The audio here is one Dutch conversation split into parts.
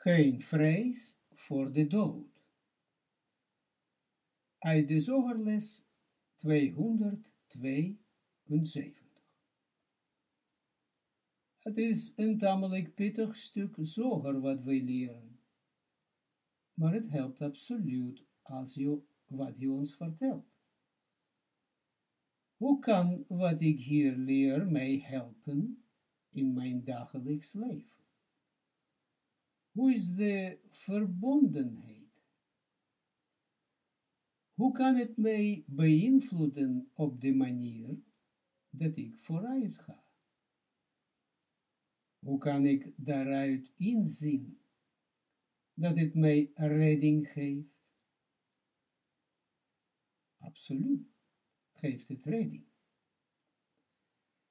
geen vrees voor de dood. Uit de zogerles 272. Het is een tamelijk pittig stuk zoger wat wij leren. Maar het helpt absoluut als je wat hij ons vertelt. Hoe kan wat ik hier leer mij helpen in mijn dagelijks leven? Hoe is de verbondenheid? Hoe kan het mij beïnvloeden op de manier dat ik vooruit ga? Hoe kan ik daaruit inzien dat het mij redding geeft? Absoluut, geeft het redding.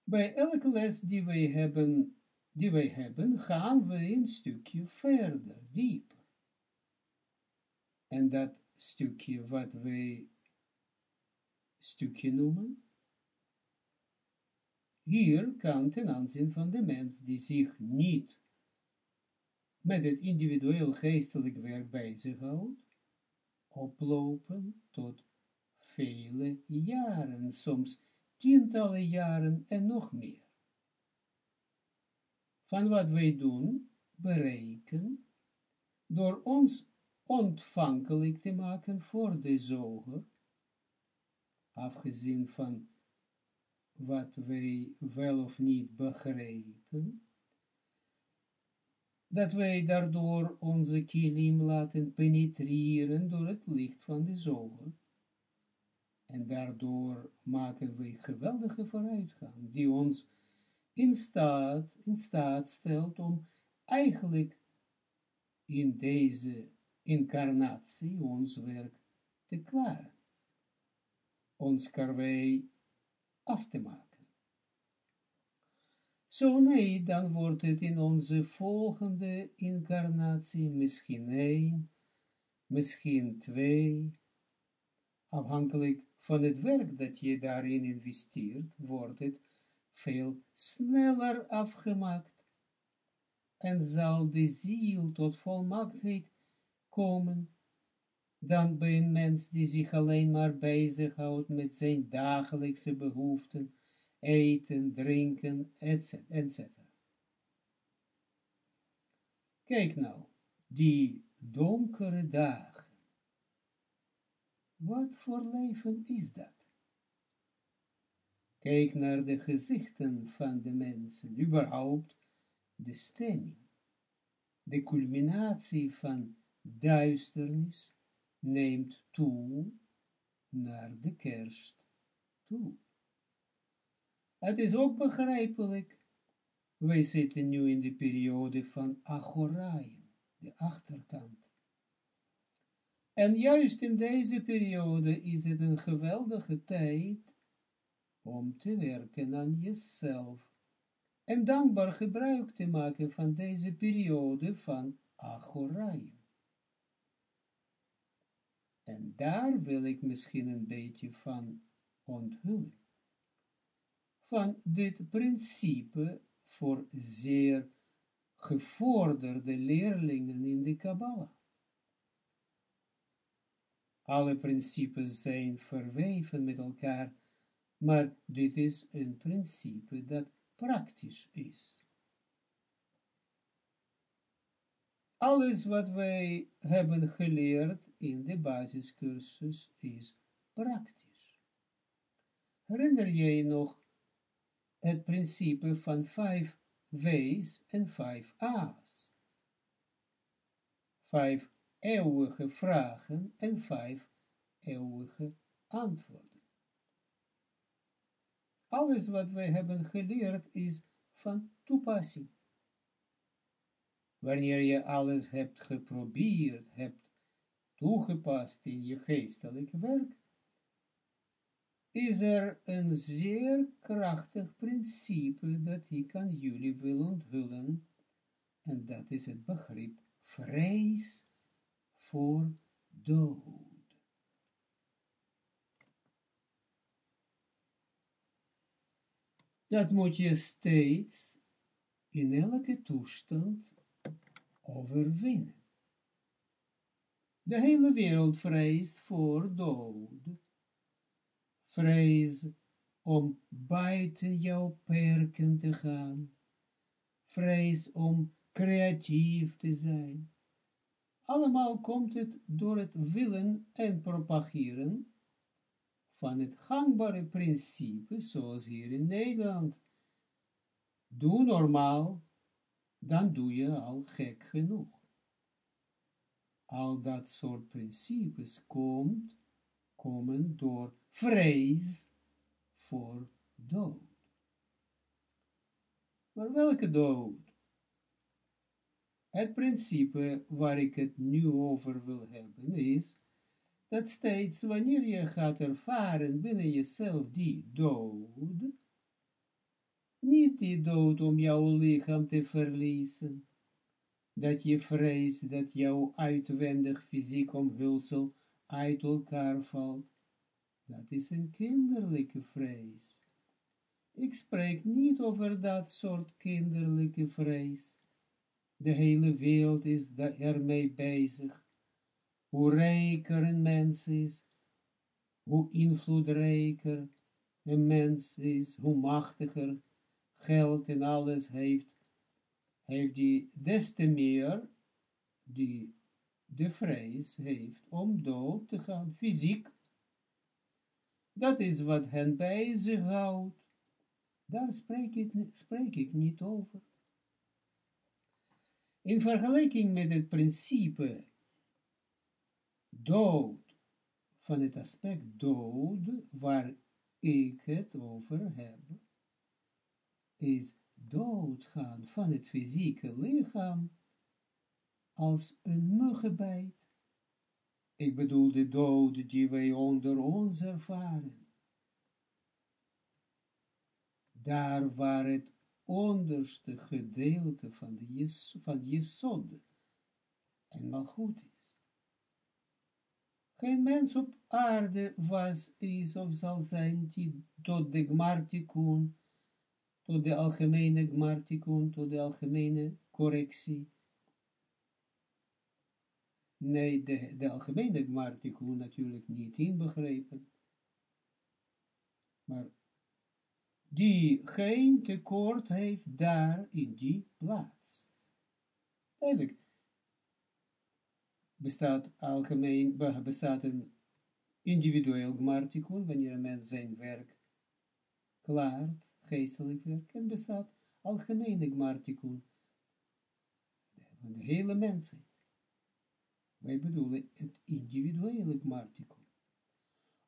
Bij elke les die wij hebben, die wij hebben, gaan we een stukje verder, dieper. En dat stukje wat wij stukje noemen, hier kan ten aanzien van de mens die zich niet met het individueel geestelijk werk bezighoudt, oplopen tot vele jaren, soms tientallen jaren en nog meer. Van wat wij doen, bereiken, door ons ontvankelijk te maken voor de zoger, afgezien van wat wij wel of niet begrijpen, dat wij daardoor onze kilim laten penetreren door het licht van de zoger, en daardoor maken we geweldige vooruitgang, die ons in staat, in staat stelt om eigenlijk in deze incarnatie ons werk te klaren. Ons karwei af te maken. Zo nee, dan wordt het in onze volgende incarnatie misschien één, misschien twee, afhankelijk van het werk dat je daarin investeert, wordt het veel sneller afgemaakt en zal de ziel tot volmaaktheid komen dan bij een mens die zich alleen maar bezighoudt met zijn dagelijkse behoeften, eten, drinken, etc. Kijk nou, die donkere dagen. Wat voor leven is dat? Kijk naar de gezichten van de mensen, überhaupt de stemming, de culminatie van duisternis, neemt toe naar de kerst toe. Het is ook begrijpelijk, wij zitten nu in de periode van Achoraim, de achterkant. En juist in deze periode is het een geweldige tijd om te werken aan jezelf en dankbaar gebruik te maken van deze periode van Achoraim. En daar wil ik misschien een beetje van onthullen. Van dit principe voor zeer gevorderde leerlingen in de Kabbalah. Alle principes zijn verweven met elkaar, maar dit is een principe dat praktisch is. Alles wat wij hebben geleerd in de basiscursus is praktisch. Herinner je nog het principe van vijf W's en vijf A's? Vijf eeuwige vragen en vijf eeuwige antwoorden. Alles wat wij hebben geleerd is van toepassing. Wanneer je alles hebt geprobeerd, hebt toegepast in je geestelijk werk, is er een zeer krachtig principe dat ik aan jullie wil onthullen, en dat is het begrip vrees voor dood. Dat moet je steeds in elke toestand overwinnen. De hele wereld vreest voor dood. Vrees om buiten jouw perken te gaan. Vrees om creatief te zijn. Allemaal komt het door het willen en propageren van het gangbare principe, zoals hier in Nederland. Doe normaal, dan doe je al gek genoeg. Al dat soort principes komt, komen door vrees voor dood. Maar welke dood? Het principe waar ik het nu over wil hebben is, dat steeds wanneer je gaat ervaren binnen jezelf die dood, niet die dood om jouw lichaam te verliezen, dat je vreest dat jouw uitwendig fysiek omhulsel uit elkaar valt, dat is een kinderlijke vrees. Ik spreek niet over dat soort kinderlijke vrees. De hele wereld is ermee bezig. Hoe rijker een mens is, hoe invloedrijker een mens is, hoe machtiger geld en alles heeft, heeft hij des te meer die de vrees heeft om dood te gaan, fysiek. Dat is wat hen bezighoudt. Daar spreek ik niet over. In vergelijking met het principe dood, van het aspect dood, waar ik het over heb, is doodgaan van het fysieke lichaam als een muggenbijt. Ik bedoel de dood die wij onder ons ervaren. Daar waar het onderste gedeelte van de jes, van Jesod goed is. Geen mens op aarde was, is of zal zijn, die tot de gmartikun tot de algemene gmartikun, tot de algemene correctie. Nee, de, de algemene gmartikun natuurlijk niet inbegrepen. Maar die geen tekort heeft daar in die plaats. Eigenlijk bestaat algemeen, bestaat een individueel gmartikun, wanneer een mens zijn werk klaart, geestelijk werk en bestaat algemene gmartikun van de hele mensheid. Wij bedoelen het individuele gmartikun.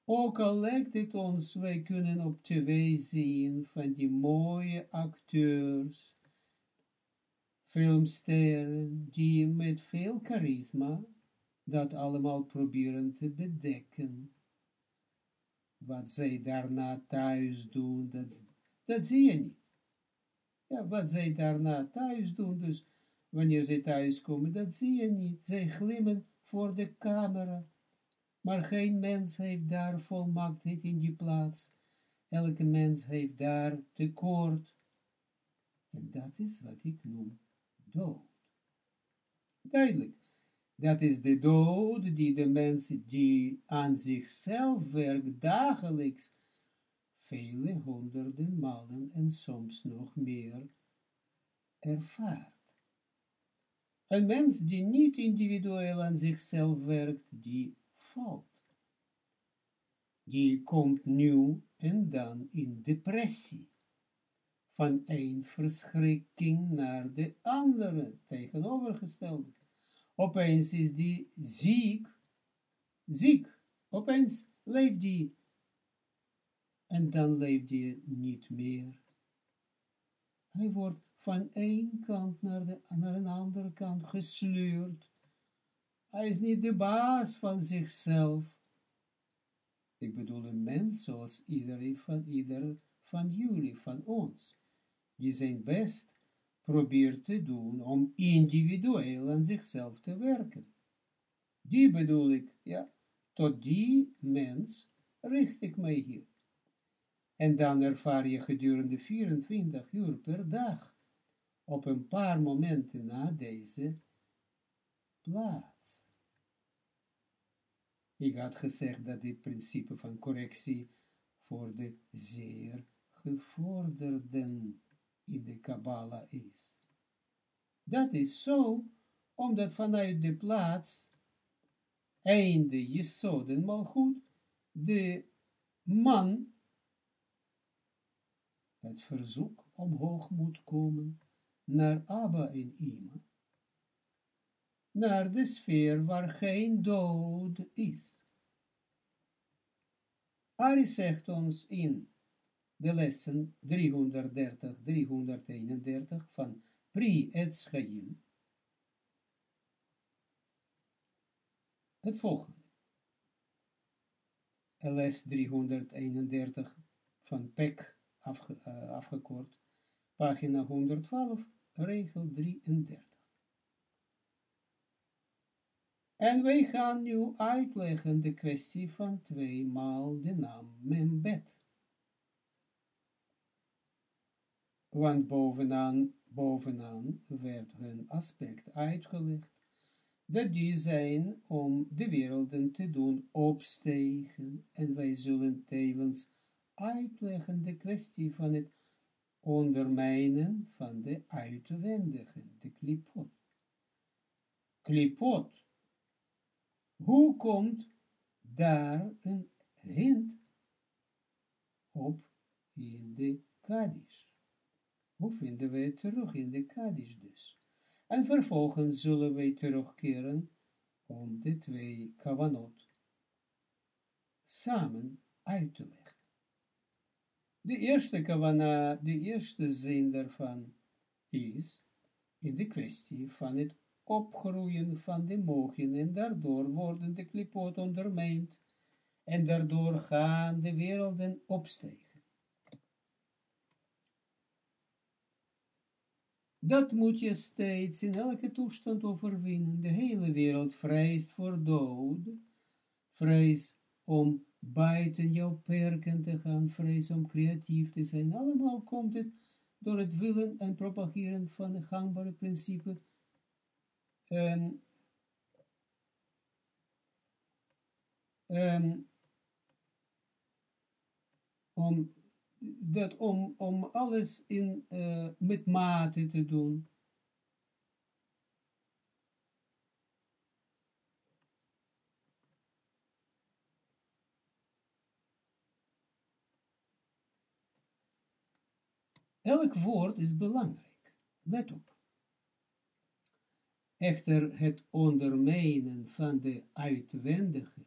Ook al lijkt het ons, wij kunnen op tv zien van die mooie acteurs, filmsterren, die met veel charisma dat allemaal proberen te bedekken. Wat zij daarna thuis doen, dat dat zie je niet. Ja, wat zij daarna thuis doen, dus wanneer zij thuis komen, dat zie je niet. Zij glimmen voor de camera. Maar geen mens heeft daar volmaaktheid in die plaats. Elke mens heeft daar tekort. En dat is wat ik noem dood. Duidelijk. Dat is de dood die de mens die aan zichzelf werkt dagelijks vele honderden malen en soms nog meer ervaart. Een mens die niet individueel aan zichzelf werkt, die valt. Die komt nu en dan in depressie. Van een verschrikking naar de andere, tegenovergestelde. Opeens is die ziek, ziek. Opeens leeft die en dan leeft hij niet meer. Hij wordt van één kant naar, de, naar een andere kant gesleurd. Hij is niet de baas van zichzelf. Ik bedoel een mens zoals iedereen van, ieder van jullie, van ons, die zijn best probeert te doen om individueel aan zichzelf te werken. Die bedoel ik, ja, tot die mens richt ik mij hier. En dan ervaar je gedurende 24 uur per dag, op een paar momenten na deze, plaats. Ik had gezegd dat dit principe van correctie voor de zeer gevorderden in de Kabbalah is. Dat is zo, omdat vanuit de plaats, einde Jesoden goed, de man het verzoek omhoog moet komen naar Abba en Ima, naar de sfeer waar geen dood is. Ari zegt ons in de lessen 330, 331 van Pri Chaim, het volgende. Les 331 van Pek afge, uh, afgekort, pagina 112, regel 33. En wij gaan nu uitleggen de kwestie van tweemaal de naam Membet. Want bovenaan, bovenaan werd hun aspect uitgelegd, dat die zijn om de werelden te doen opstegen, en wij zullen tevens uitleggen de kwestie van het ondermijnen van de uitwendigen, de klipot. Klipot. Hoe komt daar een hint op in de Kaddish? Hoe vinden wij terug in de Kaddish dus? En vervolgens zullen wij terugkeren om de twee kavanot samen uit te leggen. De eerste kavana, de eerste zin daarvan is in de kwestie van het opgroeien van de mogen en daardoor worden de klipot ondermijnd en daardoor gaan de werelden opstegen. Dat moet je steeds in elke toestand overwinnen. De hele wereld vreest voor dood, vrees om buiten jouw perken te gaan, vrees om creatief te zijn. Allemaal komt het door het willen en propageren van de gangbare principe. Um, um, om, dat om, om alles in, uh, met mate te doen. Elk woord is belangrijk. Let op. Echter het ondermijnen van de uitwendige.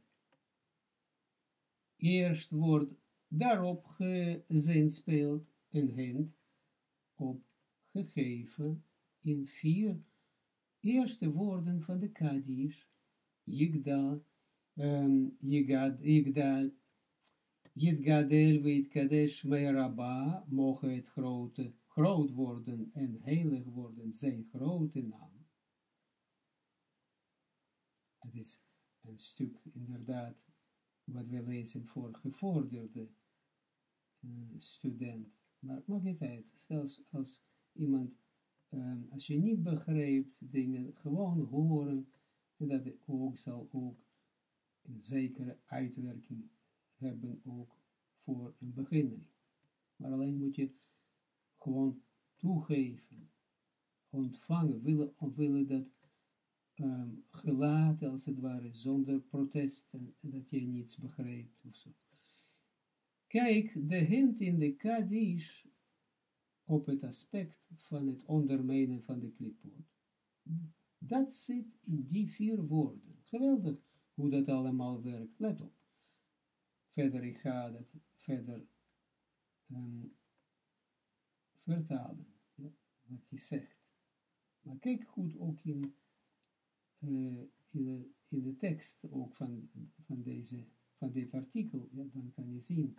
Eerst wordt daarop gezin speelt een hint op gegeven in vier eerste woorden van de Kaddish, Yigdal, um, Yigdal, Yitgadel weet kadesh meiraba, mogen het grote, groot worden en heilig worden, zijn grote naam. Het is een stuk inderdaad wat we lezen voor gevorderde student. Maar maakt niet uit, zelfs als iemand, als je niet begrijpt, dingen gewoon horen, en dat het ook zal ook een zekere uitwerking hebben ook voor een beginner. Maar alleen moet je gewoon toegeven, ontvangen, willen, of willen dat gelaten als het ware, zonder protesten, en dat je niets begrijpt of zo. Kijk, de hint in de Kaddish op het aspect van het ondermijnen van de klipot. Dat zit in die vier woorden. Geweldig hoe dat allemaal werkt. Let op verder, ik ga dat verder um, vertalen, ja, wat hij zegt. Maar kijk goed ook in, uh, in, de, in de tekst ook van, van, deze, van dit artikel, ja, dan kan je zien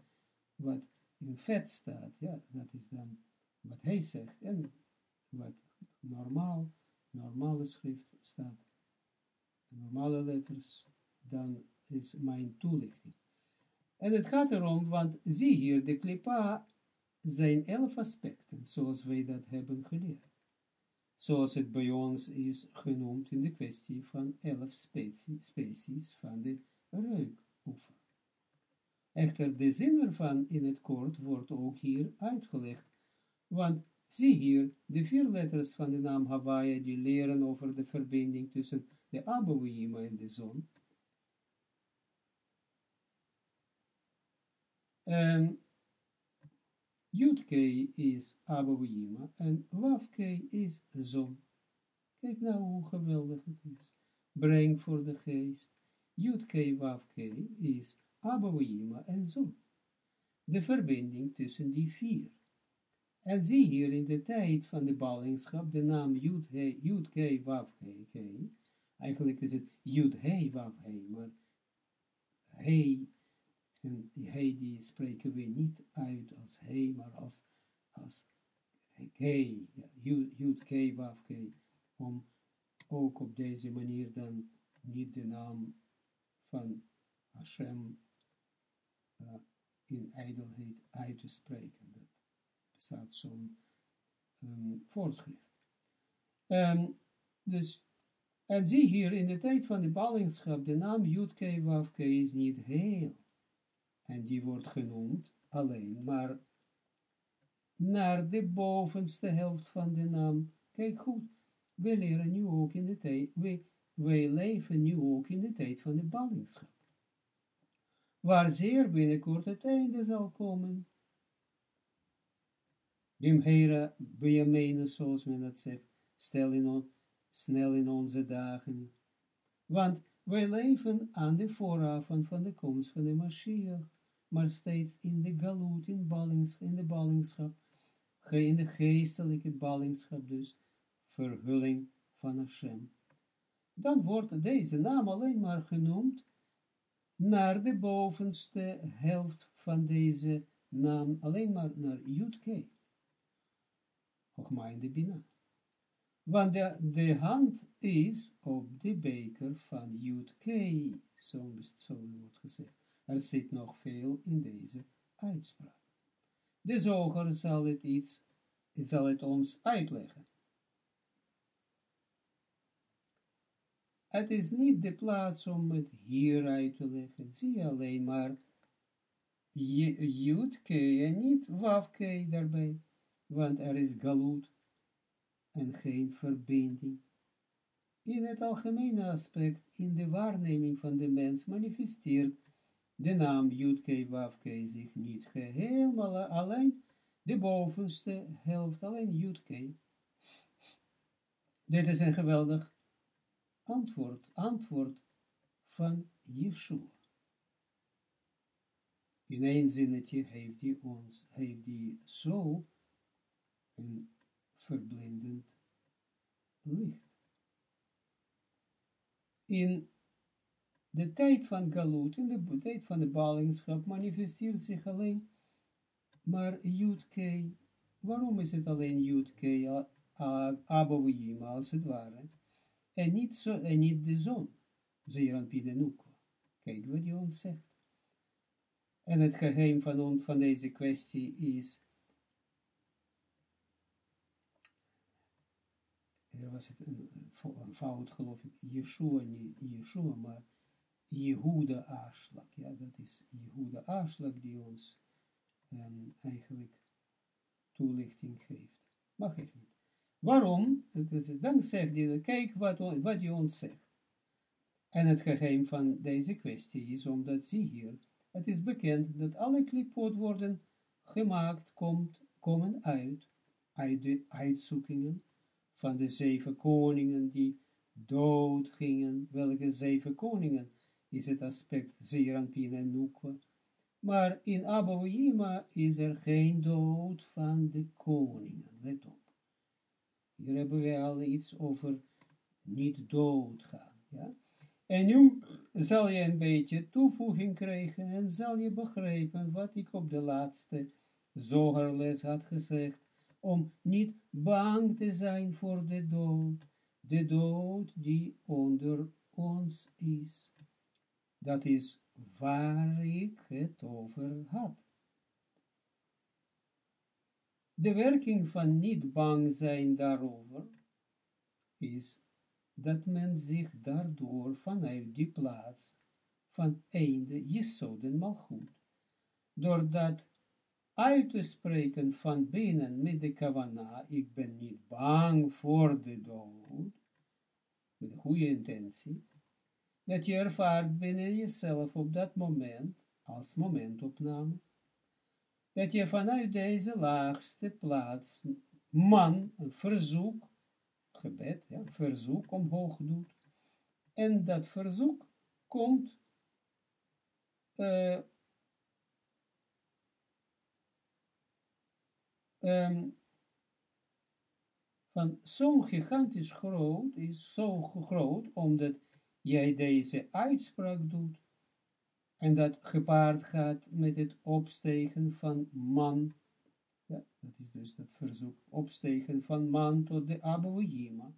wat in vet staat, ja, dat is dan wat hij zegt, en wat normaal, normale schrift staat, normale letters, dan is mijn toelichting. En het gaat erom, want zie hier, de klipa zijn elf aspecten, zoals wij dat hebben geleerd. zoals het bij ons is genoemd in de kwestie van elf species, species van de reukoever. Echter, de zin ervan in het kort wordt ook hier uitgelegd, want zie hier de vier letters van de naam Hawaii die leren over de verbinding tussen de Abouima en de zon. En Jutke is Abouima en Wafke is zon. Kijk nou hoe geweldig het is. Breng voor de geest. Jutke Wafke is Abouima en zon. De verbinding tussen die vier. En zie hier in de tijd van de ballingschap de naam Jutke Wafke. Eigenlijk is het Jud Wafke, maar He en hij die spreken we niet uit als hij, maar als, als kei, jud kei, waf kei, om ook op deze manier dan niet de naam van Hashem in ijdelheid uit te spreken. Dat bestaat zo'n um, voorschrift. Um, dus, en zie hier, in de tijd van de ballingschap, de naam Judke Wafke is niet heel en die wordt genoemd alleen maar naar de bovenste helft van de naam. Kijk goed, we leren nu ook in de tijd, we, wij leven nu ook in de tijd van de ballingschap. Waar zeer binnenkort het einde zal komen. Bimhera bejamene, zoals men dat zegt, stel in on, snel in onze dagen. Want wij leven aan de vooravond van de komst van de Mashiach maar steeds in de galoot, in, ballings, in de ballingschap, in de geestelijke ballingschap dus, verhulling van Hashem. Dan wordt deze naam alleen maar genoemd naar de bovenste helft van deze naam, alleen maar naar Yud-K. Hoogma in de Bina. Want de, hand is op de beker van Yud-K, zo, zo wordt gezegd. Er zit nog veel in deze uitspraak. De zoger zal het iets, zal het ons uitleggen. Het is niet de plaats om het hier uit te leggen. Zie alleen maar Jutke en niet Wafke daarbij, want er is galut en geen verbinding. In het algemene aspect, in de waarneming van de mens, manifesteert de naam Jutke Wafke zich niet geheel, maar alleen de bovenste helft, alleen Jutke. Dit is een geweldig antwoord, antwoord van Yeshua. In één zinnetje heeft hij ons, heeft hij zo een verblindend licht. In de tijd van Galut, in de tijd van de ballingschap, manifesteert zich alleen maar Jutke. Waarom is het alleen Jutke, Abouima, als het ware? En niet, zo, en niet de zon, Zeran Pidenukwa. Kijk wat hij ons zegt. En het geheim van, van deze kwestie is, er was een, fout geloof ik, Yeshua, niet Yeshua, maar Jehuda Aarslag. Ja, dat is Jehuda Aarslag die ons um, eigenlijk toelichting geeft. Mag even niet. Waarom? Dan zegt hij, kijk wat, wat ons zegt. En het geheim van deze kwestie is, omdat zie hier, het is bekend dat alle klipot worden gemaakt, komt, komen uit, de uitzoekingen van de zeven koningen die dood gingen, welke zeven koningen is het aspect Zeranpin en Nukwa. Maar in Abouima is er geen dood van de koningen. Let op. Hier hebben we al iets over niet doodgaan. Ja? En nu zal je een beetje toevoeging krijgen en zal je begrijpen wat ik op de laatste zogerles had gezegd, om niet bang te zijn voor de dood, de dood die onder ons is. Dat is waar ik het over had. De werking van niet bang zijn daarover, is dat men zich daardoor vanuit die plaats van einde Jesoden malgoed, door dat uit te spreken van binnen met de kavana, ik ben niet bang voor de dood, met goede intentie, dat je ervaart binnen jezelf op dat moment, als momentopname, dat je vanuit deze laagste plaats man een verzoek, gebed, ja, verzoek omhoog doet, en dat verzoek komt uh, um, van zo'n gigantisch groot, is zo groot, omdat jij deze uitspraak doet, en dat gepaard gaat met het opstegen van man, ja, dat is dus dat verzoek, opstegen van man tot de Abouhima.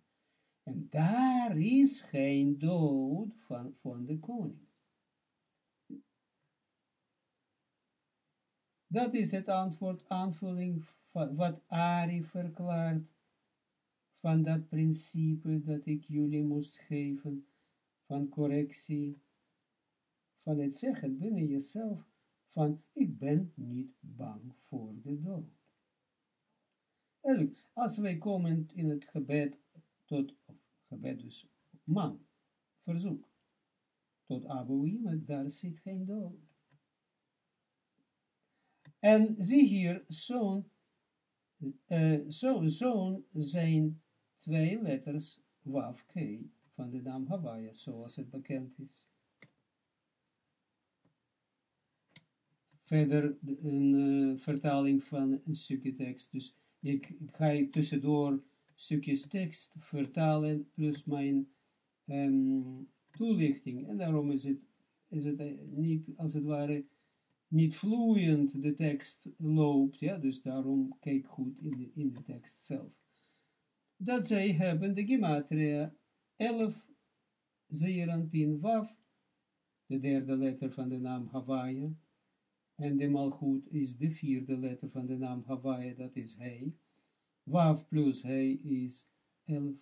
En daar is geen dood van, van de koning. Dat is het antwoord, aanvulling van wat Ari verklaart van dat principe dat ik jullie moest geven, van correctie, van het zeggen binnen jezelf, van ik ben niet bang voor de dood. En als wij komen in het gebed tot, of gebed dus, man, verzoek, tot Abouim, daar zit geen dood. En zie hier, uh, zo'n zo zijn twee letters Waf K van de naam Hawaii, zoals het bekend is. Verder een uh, vertaling van een stukje tekst. Dus ik, ga tussendoor stukjes tekst vertalen, plus mijn um, toelichting. En daarom is het, is het uh, niet, als het ware, niet vloeiend de tekst loopt. Ja, dus daarom kijk goed in de, in de tekst zelf. Dat zij hebben de gematria 11 Zeeranpin Waf, de derde letter van de naam Hawaii, en de malgoed is de vierde letter van de naam Hawaii, dat is hij. Waf plus hij is 11.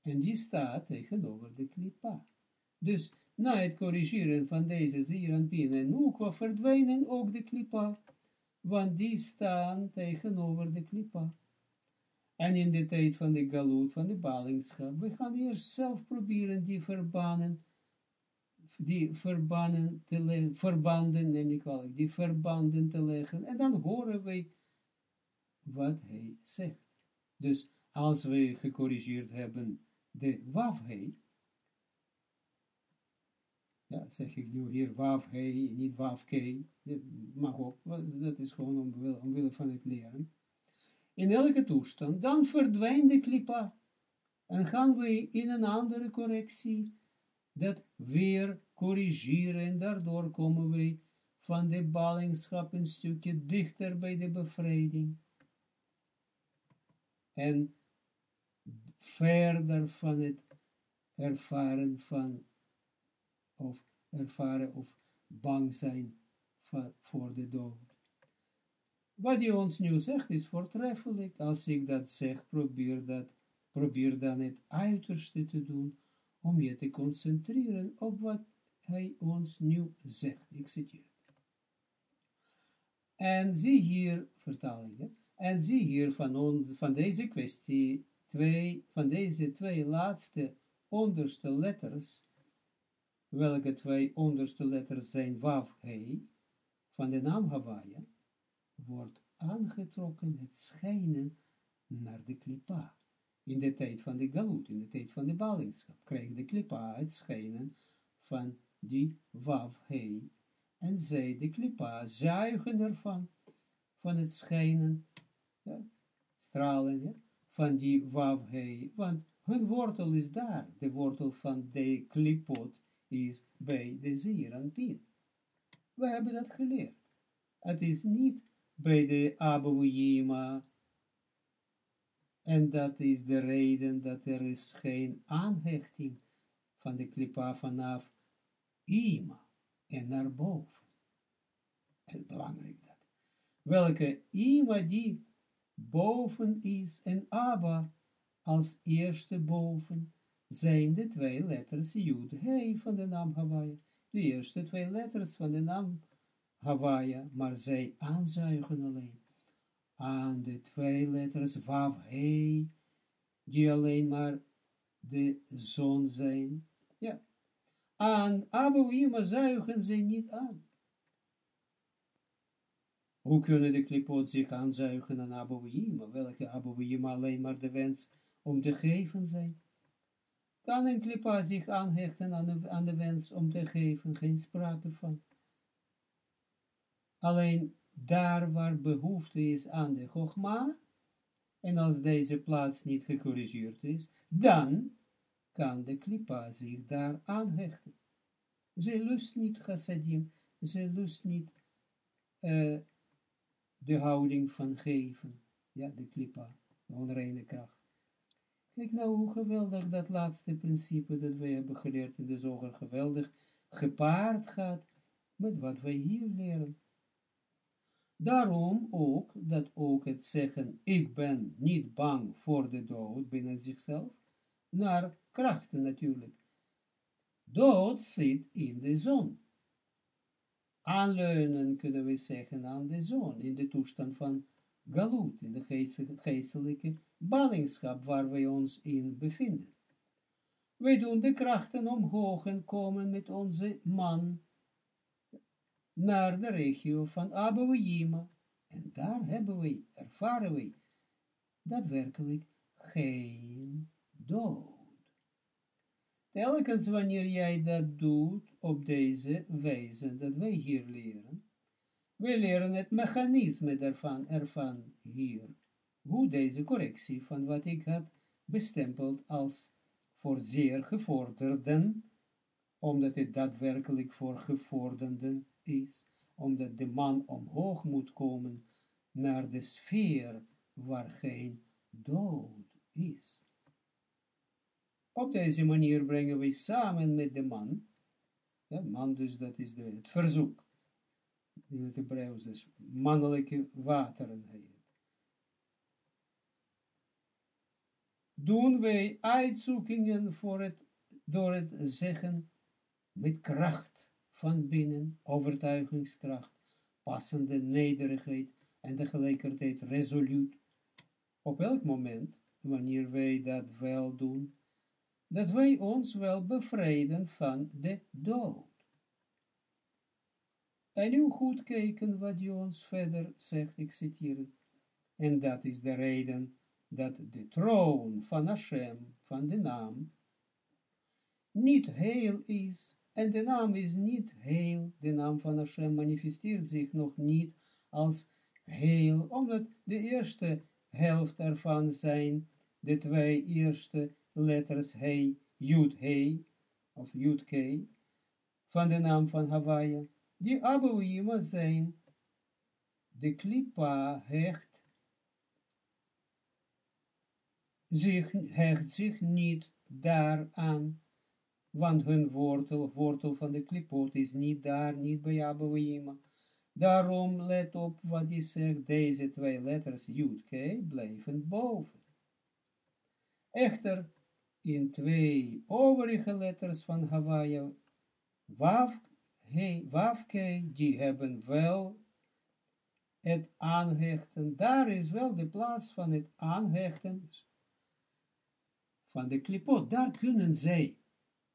En die staat tegenover de klipa. Dus na het corrigeren van deze Zeeranpin en Nukwa verdwijnen ook de klipa, want die staan tegenover de klipa. En in de tijd van de galoot, van de ballingschap, we gaan eerst zelf proberen die verbannen, die verbannen te leggen, verbanden, neem ik al, die verbanden te leggen, en dan horen wij wat hij zegt. Dus als we gecorrigeerd hebben de wafhei, ja, zeg ik nu hier wafhei, niet wafkei, mag ook, dat is gewoon omwille, omwille van het leren, in elke toestand, dan verdwijnt de klipa. En gaan we in een andere correctie, dat weer corrigeren, en daardoor komen we van de ballingschap een stukje dichter bij de bevrijding. En verder van het ervaren van, of ervaren of bang zijn voor de dood. Wat hij ons nu zegt is voortreffelijk. Als ik dat zeg, probeer, dat, probeer dan het uiterste te doen, om je te concentreren op wat hij ons nu zegt. Ik citeer. En zie hier, vertalingen, en zie hier van, van deze kwestie, twee, van deze twee laatste onderste letters, welke twee onderste letters zijn Wav, van de naam Hawaii, wordt aangetrokken het schijnen naar de klipa. In de tijd van de galut, in de tijd van de ballingschap, kreeg de klipa het schijnen van die wav hei. En zij, de klipa, zuigen ervan, van het schijnen, ja, stralen, van die wav hei. Want hun wortel is daar, de wortel van de klipot is bij de zier en pin. We hebben dat geleerd. Het is niet bij de Abouhima. En dat is de reden dat er is geen aanhechting van de klipa vanaf Ima en naar boven. Belangrijk dat. Welke Ima die boven is en Abba als eerste boven zijn de twee letters Jud He van de naam Hawaii. De eerste twee letters van de naam Hawaii, maar zij aanzuigen alleen aan de twee letters Wav He, die alleen maar de zon zijn. Ja, aan Abouima zuigen zij niet aan. Hoe kunnen de klipot zich aanzuigen aan Abouima, welke Abouima alleen maar de wens om te geven zijn? Kan een klipa zich aanhechten aan de wens om te geven? Geen sprake van. Alleen daar waar behoefte is aan de Chogma, en als deze plaats niet gecorrigeerd is, dan kan de klipa zich daar aanhechten. Ze lust niet chassadim, ze lust niet uh, de houding van geven, ja, de klipa, de onreine kracht. Kijk nou hoe geweldig dat laatste principe dat wij hebben geleerd in de zoger geweldig gepaard gaat met wat wij hier leren. Daarom ook, dat ook het zeggen, ik ben niet bang voor de dood binnen zichzelf, naar krachten natuurlijk. Dood zit in de zon. Aanleunen kunnen we zeggen aan de zon, in de toestand van galut, in de geestelijke ballingschap waar wij ons in bevinden. Wij doen de krachten omhoog en komen met onze man naar de regio van Abouima. En daar hebben we, ervaren we, daadwerkelijk geen dood. Telkens wanneer jij dat doet op deze wijze dat wij hier leren, wij leren het mechanisme ervan, ervan hier, hoe deze correctie van wat ik had bestempeld als voor zeer gevorderden, omdat het daadwerkelijk voor gevorderden is, omdat de man omhoog moet komen naar de sfeer waar geen dood is. Op deze manier brengen wij samen met de man, ja, man dus dat is het verzoek, in het Hebreeuws dus mannelijke wateren Doen wij uitzoekingen voor het, door het zeggen met kracht van binnen, overtuigingskracht, passende nederigheid en tegelijkertijd resoluut. Op elk moment, wanneer wij dat wel doen, dat wij ons wel bevrijden van de dood. En nu goed kijken wat je ons verder zegt, ik citeer. En dat is de reden dat de troon van Hashem, van de naam, niet heel is, en de naam is niet heel, de naam van Hashem manifesteert zich nog niet als heel, omdat de eerste helft ervan zijn de twee eerste letters He, Yud He, of Yud K, van de naam van Hawaii, die Abouima zijn, de klipa hecht zich, hecht zich niet daaraan, want hun wortel, wortel van de klipot is niet daar, niet bij Abouima. Daarom let op wat hij zegt, deze twee letters K blijven boven. Echter, in twee overige letters van Hawaii, Wav, hey, Wavke, die hebben wel het aanhechten, daar is wel de plaats van het aanhechten van de klipot, daar kunnen zij,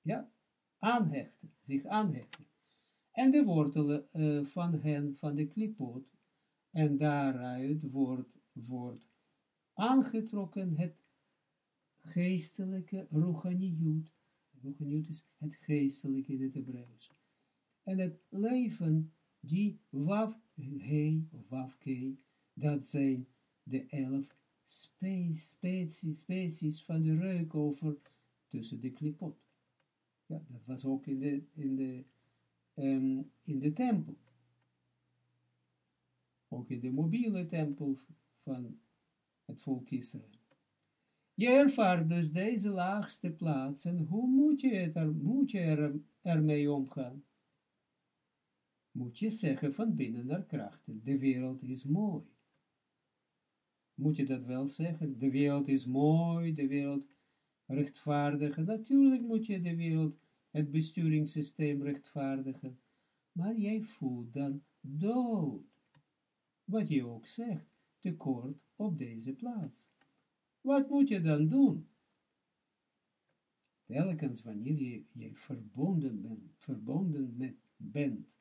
ja, aanhechten, zich aanhechten. En de wortelen uh, van hen, van de klipot, en daaruit wordt, wordt aangetrokken het geestelijke Ruchaniyut. Ruchaniyut is het geestelijke in het. En het leven, die Wav He, Wav Ke, dat zijn de elf species, species van de reuk over tussen de klipot. Ja, dat was ook in de, in de, um, in de tempel. Ook in de mobiele tempel van het volk Israël. Je ervaart dus deze laagste plaatsen, hoe moet je, het er, moet je er, ermee omgaan? Moet je zeggen van binnen naar krachten, de wereld is mooi. moet je dat wel zeggen. De wereld is mooi, de wereld rechtvaardigen. Natuurlijk moet je de wereld, het besturingssysteem rechtvaardigen. Maar jij voelt dan dood. Wat je ook zegt, tekort op deze plaats. Wat moet je dan doen? Telkens wanneer je, je verbonden, verbonden met, bent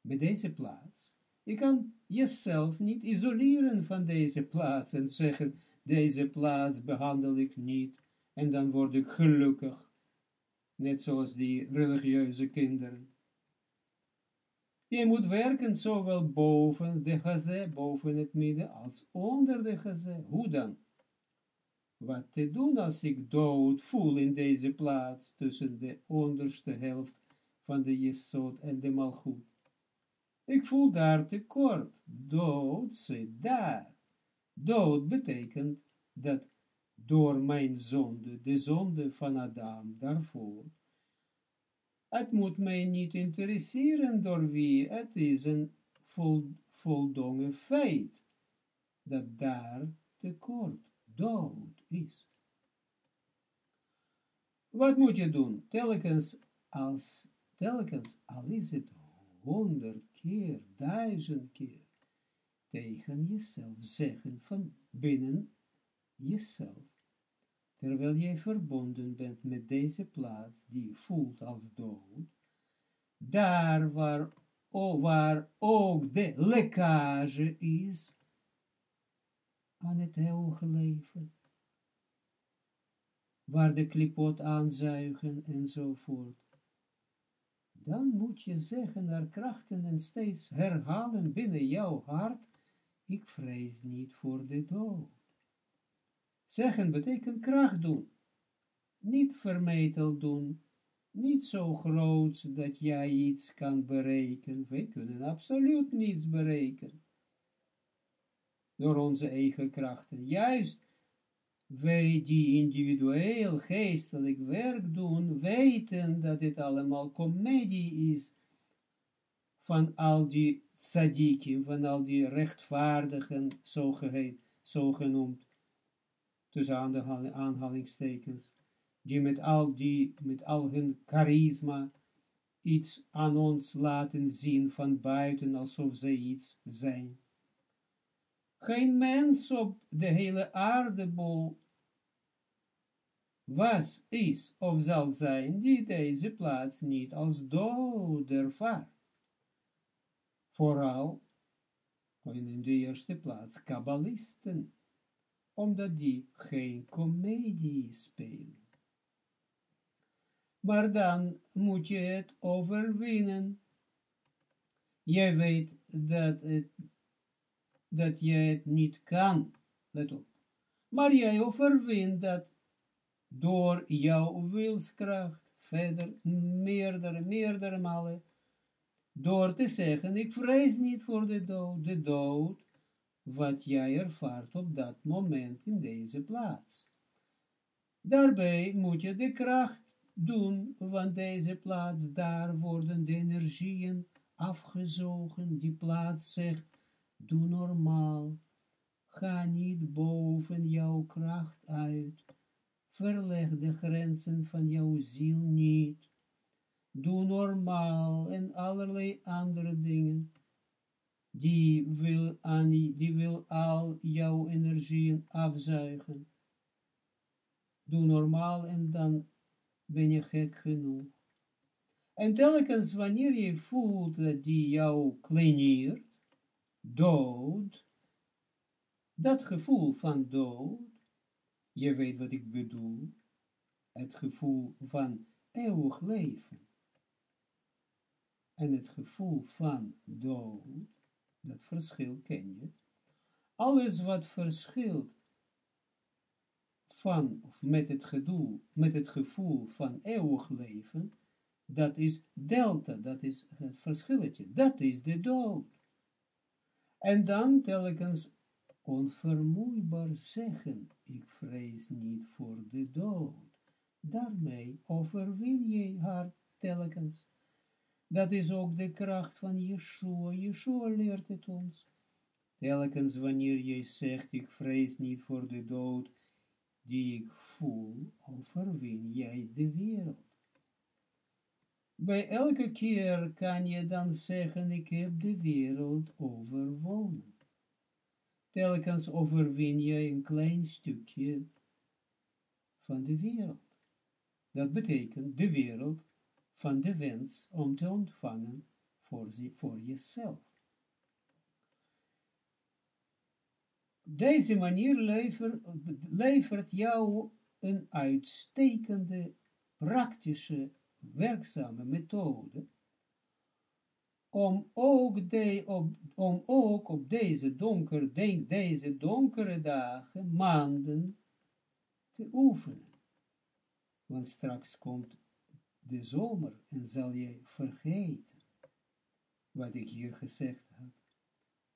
met deze plaats, je kan jezelf niet isoleren van deze plaats en zeggen, deze plaats behandel ik niet en dan word ik gelukkig, net zoals die religieuze kinderen. Je moet werken zowel boven de gazé, boven het midden, als onder de gazé. Hoe dan? Wat te doen als ik dood voel in deze plaats tussen de onderste helft van de Jesod en de Malchut? Ik voel daar tekort. Dood zit daar. Dood betekent dat door mijn zonde, de zonde van Adam daarvoor, het moet mij niet interesseren door wie, het is een vol, voldongen feit, dat daar tekort, dood is. Wat moet je doen? Telkens als, telkens al is het honderd keer, duizend keer, tegen jezelf zeggen van binnen jezelf, terwijl jij verbonden bent met deze plaats die voelt als dood, daar waar, oh, waar ook de lekkage is aan het eeuwige leven, waar de klipot aanzuigen enzovoort, dan moet je zeggen naar krachten en steeds herhalen binnen jouw hart, ik vrees niet voor de dood. Zeggen betekent kracht doen, niet vermetel doen, niet zo groot dat jij iets kan bereiken. Wij kunnen absoluut niets bereiken. Door onze eigen krachten. Juist wij die individueel geestelijk werk doen, weten dat dit allemaal komedie is van al die tzadikim, van al die rechtvaardigen, zogenoemd, tussen aanhalingstekens, die met al die, met al hun charisma, iets aan ons laten zien van buiten, alsof zij iets zijn. Geen mens op de hele aardebol was, is of zal zijn, die deze plaats niet als dood ervaart. Vooral in de eerste plaats kabbalisten, omdat die geen komedie spelen. Maar dan moet je het overwinnen. Jij weet dat het dat je het niet kan, let op. Maar jij overwint dat door jouw wilskracht, verder meerdere, meerdere malen, door te zeggen, ik vrees niet voor de dood, de dood, wat jij ervaart op dat moment in deze plaats. Daarbij moet je de kracht doen van deze plaats, daar worden de energieën afgezogen, die plaats zegt, Doe normaal. Ga niet boven jouw kracht uit. Verleg de grenzen van jouw ziel niet. Doe normaal en allerlei andere dingen. Die wil, aan, die wil al jouw energieën afzuigen. Doe normaal en dan ben je gek genoeg. En telkens wanneer je voelt dat die jou kleineert, dood, dat gevoel van dood, je weet wat ik bedoel, het gevoel van eeuwig leven, en het gevoel van dood, dat verschil ken je, alles wat verschilt van, of met het gedoe, met het gevoel van eeuwig leven, dat is delta, dat is het verschilletje, dat is de dood. En dan telkens onvermoeibaar zeggen, ik vrees niet voor de dood. Daarmee overwin je haar telkens. Dat is ook de kracht van Yeshua. Yeshua leert het ons. telkens wanneer jij zegt, ik vrees niet voor de dood, die ik voel, overwin jij de wereld. Bij elke keer kan je dan zeggen, ik heb de wereld overwonnen. Telkens overwin je een klein stukje van de wereld. Dat betekent de wereld van de wens om te ontvangen voor, voor jezelf. Deze manier levert, levert jou een uitstekende, praktische, werkzame methode om ook, de, op, om ook op deze, donker, deze donkere dagen, maanden, te oefenen. Want straks komt de zomer en zal je vergeten wat ik hier gezegd heb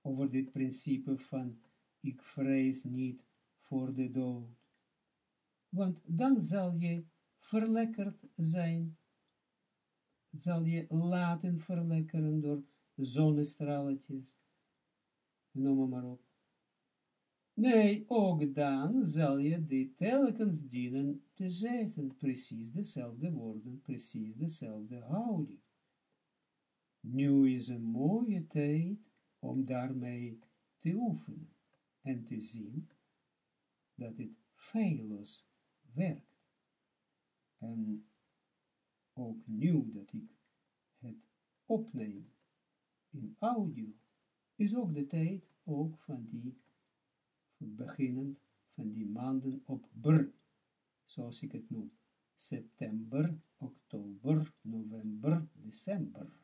over dit principe van ik vrees niet voor de dood. Want dan zal je verlekkerd zijn, zal je laten verlekkeren door zonnestraletjes, noem maar op. Nee, ook dan zal je dit telkens dienen te zeggen, precies dezelfde woorden, precies dezelfde houding. Nu is een mooie tijd om daarmee te oefenen en te zien dat het feilloos werkt. En ook nu dat ik het opneem in audio, is ook de tijd ook van die beginnend van die maanden op br, zoals ik het noem. September, oktober, november, december.